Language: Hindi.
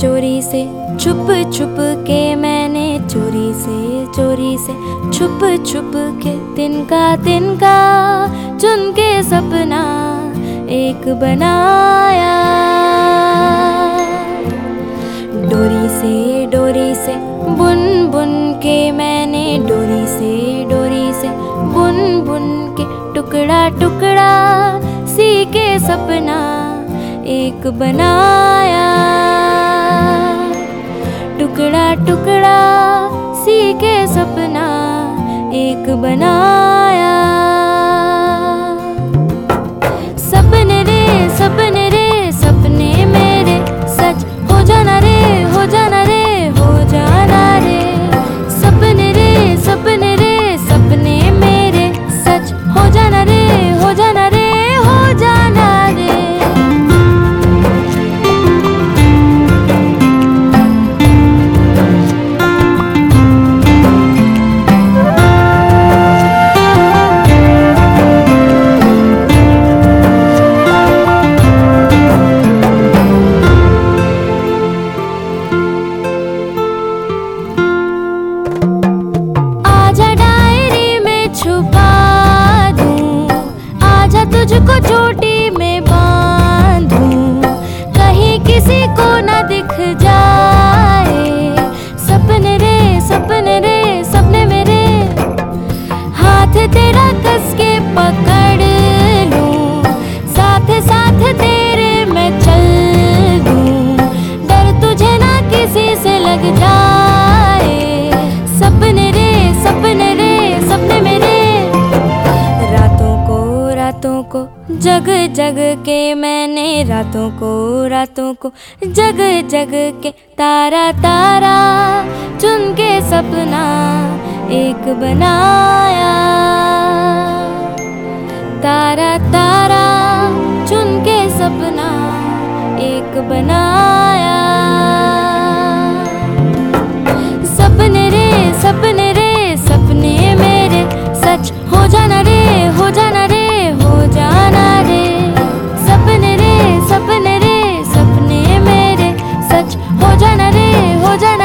चोरी से, छुप छुप के मैंने चोरी से चोरी से, छुप छुप के तिनका तिनका चुन के सपना एक बनाया। डोरी से डोरी से, बुन बुन के मैंने डोरी से डोरी से, बुन बुन के टुकड़ा टुकड़ा सी के सपना एक बनाया। टुकड़ा टुकड़ा सी के सपना एक बनाया तुझको चोटी जग जग के मैंने रातों को रातों को जग जग के तारा तारा चुन के सपना एक बनाया। 在那